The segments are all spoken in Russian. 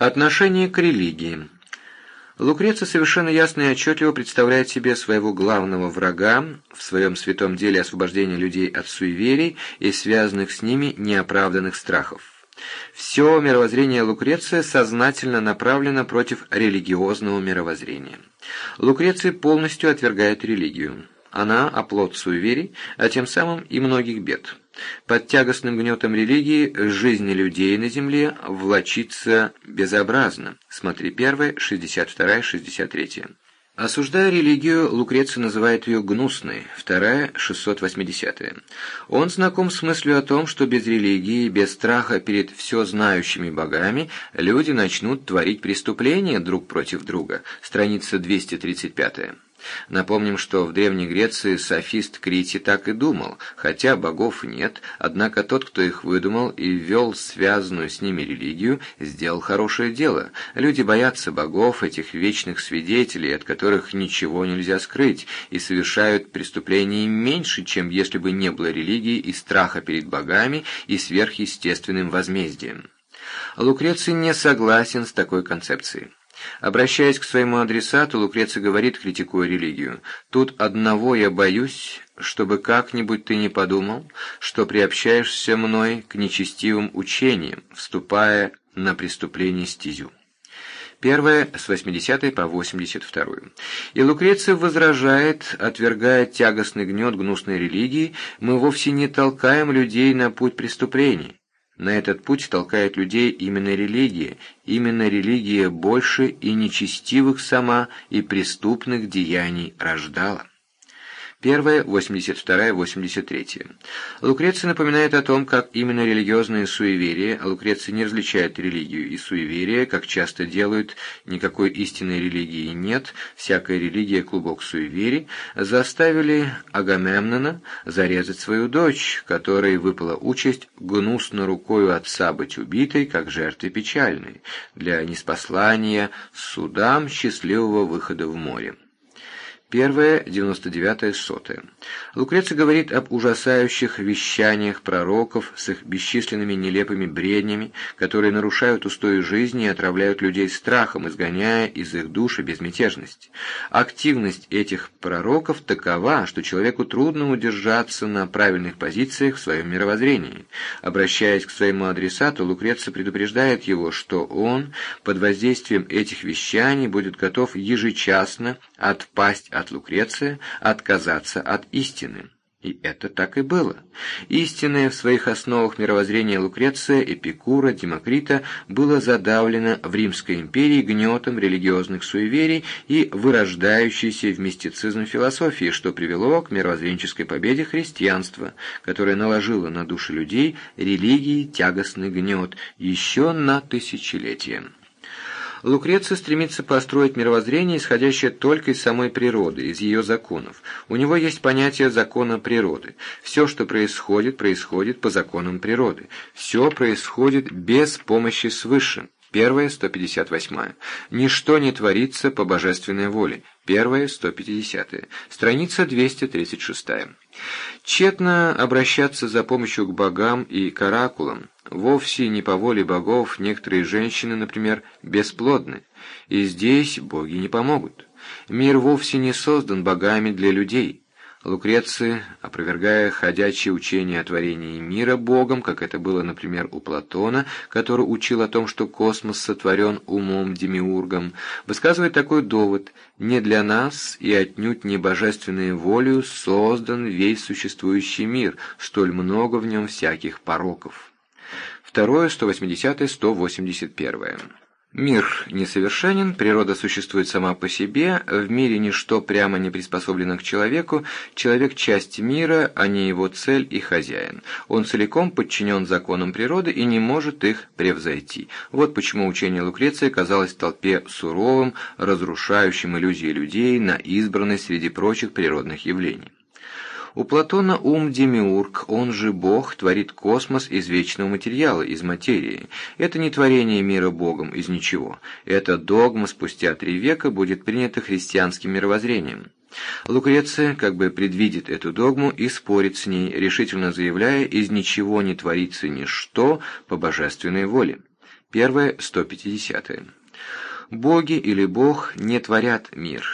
Отношение к религии. Лукреция совершенно ясно и отчетливо представляет себе своего главного врага в своем святом деле освобождения людей от суеверий и связанных с ними неоправданных страхов. Все мировоззрение Лукреция сознательно направлено против религиозного мировоззрения. Лукреция полностью отвергает религию. Она – оплот суеверий, а тем самым и многих бед. Под тягостным гнетом религии жизнь людей на земле влачится безобразно. Смотри 1, 62, 63. Осуждая религию, Лукреций называет ее гнусной, вторая, 680 Он знаком с мыслью о том, что без религии, без страха перед все знающими богами, люди начнут творить преступления друг против друга, страница 235 Напомним, что в Древней Греции софист Крити так и думал, хотя богов нет, однако тот, кто их выдумал и ввел связанную с ними религию, сделал хорошее дело. Люди боятся богов, этих вечных свидетелей, от которых ничего нельзя скрыть, и совершают преступления меньше, чем если бы не было религии и страха перед богами и сверхъестественным возмездием. Лукреций не согласен с такой концепцией. Обращаясь к своему адресату, Лукреций говорит, критикуя религию, «Тут одного я боюсь, чтобы как-нибудь ты не подумал, что приобщаешься мной к нечестивым учениям, вступая на преступление стезю». Первое с 80 по 82. И Лукреция возражает, отвергая тягостный гнет гнусной религии, мы вовсе не толкаем людей на путь преступлений. На этот путь толкает людей именно религия, именно религия больше и нечестивых сама, и преступных деяний рождала. Первая, 82 83 Лукреция напоминает о том, как именно религиозные суеверия, а Лукреция не различает религию и суеверия, как часто делают, никакой истинной религии нет, всякая религия – клубок суеверий, заставили Агамемнона зарезать свою дочь, которой выпала участь гнусно рукою отца быть убитой, как жертве печальной, для неспослания судам счастливого выхода в море. Первое, 99 сотое. Лукреций говорит об ужасающих вещаниях пророков с их бесчисленными нелепыми бреднями, которые нарушают устои жизни и отравляют людей страхом, изгоняя из их души безмятежность. Активность этих пророков такова, что человеку трудно удержаться на правильных позициях в своем мировоззрении. Обращаясь к своему адресату, Лукреций предупреждает его, что он под воздействием этих вещаний будет готов ежечасно отпасть от Лукреция отказаться от истины. И это так и было. Истинное в своих основах мировоззрение Лукреция, Эпикура, Демокрита было задавлено в Римской империи гнетом религиозных суеверий и вырождающейся в мистицизм философии, что привело к мировоззренческой победе христианства, которое наложило на души людей религии тягостный гнет еще на тысячелетия. Лукреция стремится построить мировоззрение, исходящее только из самой природы, из ее законов. У него есть понятие закона природы. Все, что происходит, происходит по законам природы. Все происходит без помощи свыше. Первое, 158. Ничто не творится по божественной воле. Первое, 150. Страница 236. Тщетно обращаться за помощью к богам и к оракулам. Вовсе не по воле богов некоторые женщины, например, бесплодны, и здесь боги не помогут. Мир вовсе не создан богами для людей. Лукреция, опровергая ходячие учения о творении мира Богом, как это было, например, у Платона, который учил о том, что космос сотворен умом демиургом, высказывает такой довод «не для нас и отнюдь не божественной волею создан весь существующий мир, столь много в нем всяких пороков». Второе, 180 181 Мир несовершенен, природа существует сама по себе, в мире ничто прямо не приспособлено к человеку, человек – часть мира, а не его цель и хозяин. Он целиком подчинен законам природы и не может их превзойти. Вот почему учение Лукреция казалось толпе суровым, разрушающим иллюзии людей на избранность среди прочих природных явлений. У Платона ум демиург, он же Бог, творит космос из вечного материала, из материи. Это не творение мира Богом из ничего. Эта догма спустя три века будет принята христианским мировоззрением. Лукреция как бы предвидит эту догму и спорит с ней, решительно заявляя, из ничего не творится ничто по божественной воле. Первое, 150. -е. Боги или Бог не творят мир,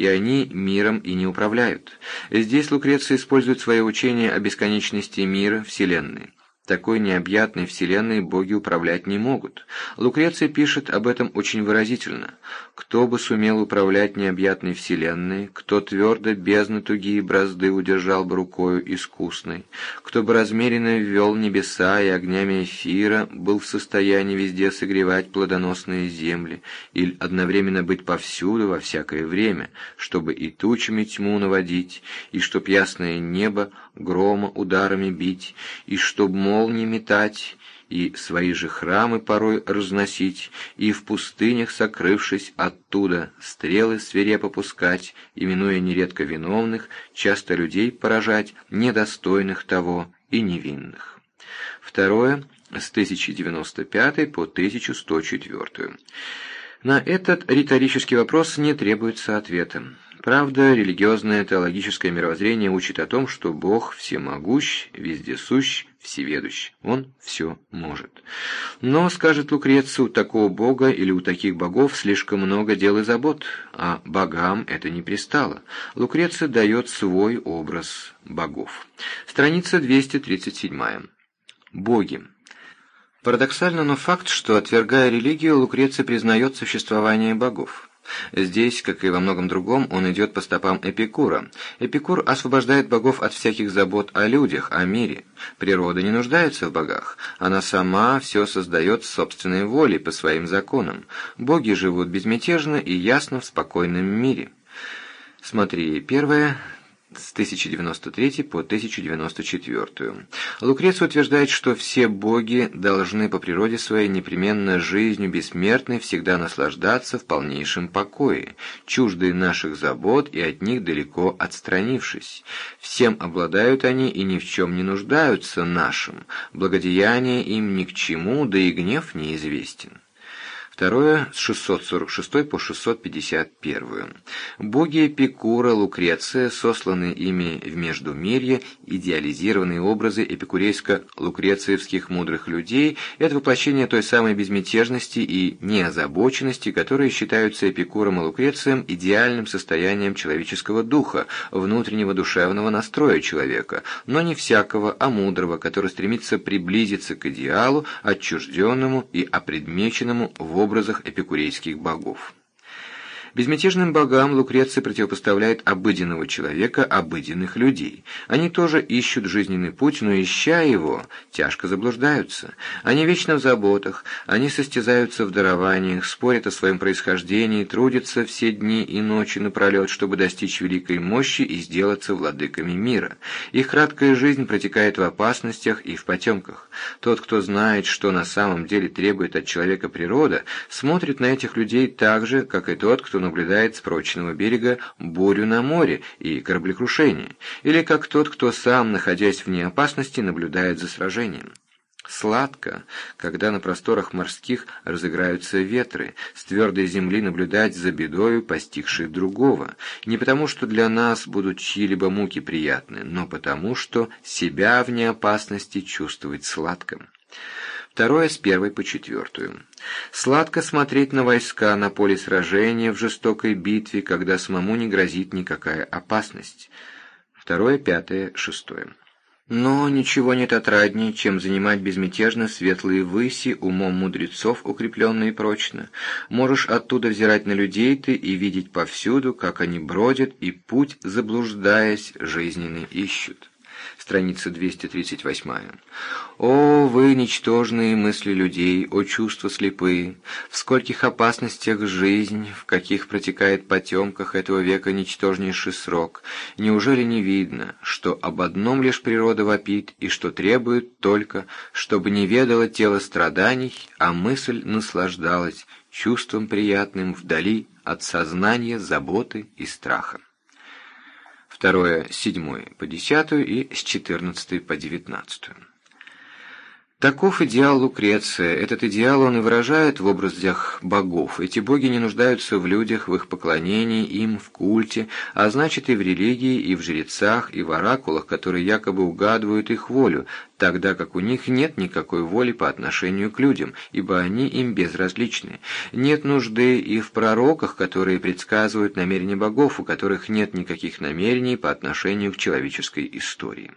и они миром и не управляют. Здесь Лукреция использует свое учение о бесконечности мира, Вселенной. Такой необъятной вселенной боги управлять не могут. Лукреция пишет об этом очень выразительно. «Кто бы сумел управлять необъятной вселенной, кто твердо, бездны тугие бразды удержал бы рукою искусной, кто бы размеренно ввел небеса и огнями эфира, был в состоянии везде согревать плодоносные земли, или одновременно быть повсюду во всякое время, чтобы и тучами тьму наводить, и чтоб ясное небо грома ударами бить, и чтоб молнии метать, и свои же храмы порой разносить, и в пустынях, сокрывшись оттуда, стрелы свирепо пускать, именуя нередко виновных, часто людей поражать, недостойных того и невинных. Второе, с 1095 по 1104. На этот риторический вопрос не требуется ответа. Правда, религиозное теологическое мировоззрение учит о том, что Бог всемогущ, вездесущ, всеведущ. Он все может. Но, скажет Лукреция, у такого Бога или у таких богов слишком много дел и забот, а богам это не пристало. Лукреция дает свой образ богов. Страница 237. Боги. Парадоксально, но факт, что, отвергая религию, Лукреция признает существование богов. Здесь, как и во многом другом, он идет по стопам Эпикура. Эпикур освобождает богов от всяких забот о людях, о мире. Природа не нуждается в богах. Она сама все создает собственной волей, по своим законам. Боги живут безмятежно и ясно в спокойном мире. Смотри, первое, с 1093 по 1094. Лукреций утверждает, что все боги должны по природе своей непременно жизнью бессмертной всегда наслаждаться в полнейшем покое, чуждые наших забот и от них далеко отстранившись. Всем обладают они и ни в чем не нуждаются нашим, благодеяние им ни к чему, да и гнев неизвестен. Второе с 646 по 651. Боги Эпикура, Лукреция, сосланные ими в Междумирье, идеализированные образы эпикурейско-лукрециевских мудрых людей – это воплощение той самой безмятежности и неозабоченности, которые считаются Эпикуром и Лукрецием идеальным состоянием человеческого духа, внутреннего душевного настроя человека, но не всякого, а мудрого, который стремится приблизиться к идеалу, отчужденному и опредмеченному в образе образах эпикурейских богов. Безмятежным богам Лукреция противопоставляет обыденного человека, обыденных людей. Они тоже ищут жизненный путь, но, ища его, тяжко заблуждаются. Они вечно в заботах, они состязаются в дарованиях, спорят о своем происхождении, трудятся все дни и ночи напролет, чтобы достичь великой мощи и сделаться владыками мира. Их краткая жизнь протекает в опасностях и в потемках. Тот, кто знает, что на самом деле требует от человека природа, смотрит на этих людей так же, как и тот, кто наблюдает с прочного берега бурю на море и кораблекрушение, или как тот, кто сам, находясь вне опасности, наблюдает за сражением. Сладко, когда на просторах морских разыграются ветры, с твердой земли наблюдать за бедою, постигшей другого, не потому что для нас будут чьи-либо муки приятны, но потому что себя вне опасности чувствовать сладко. Второе с первой по четвертую. Сладко смотреть на войска на поле сражения в жестокой битве, когда самому не грозит никакая опасность. Второе, пятое, шестое. Но ничего нет отраднее, чем занимать безмятежно светлые выси, умом мудрецов укрепленные прочно. Можешь оттуда взирать на людей ты и видеть повсюду, как они бродят и путь, заблуждаясь, жизненный ищут страница 238. «О, вы, ничтожные мысли людей, о чувства слепые! В скольких опасностях жизнь, в каких протекает потемках этого века ничтожнейший срок! Неужели не видно, что об одном лишь природа вопит, и что требует только, чтобы не ведало тело страданий, а мысль наслаждалась чувством приятным вдали от сознания, заботы и страха?» Второе с седьмой по десятую и с четырнадцатой по девятнадцатую. Таков идеал Лукреция. Этот идеал он и выражает в образах богов. Эти боги не нуждаются в людях, в их поклонении, им, в культе, а значит и в религии, и в жрецах, и в оракулах, которые якобы угадывают их волю, тогда как у них нет никакой воли по отношению к людям, ибо они им безразличны. Нет нужды и в пророках, которые предсказывают намерения богов, у которых нет никаких намерений по отношению к человеческой истории.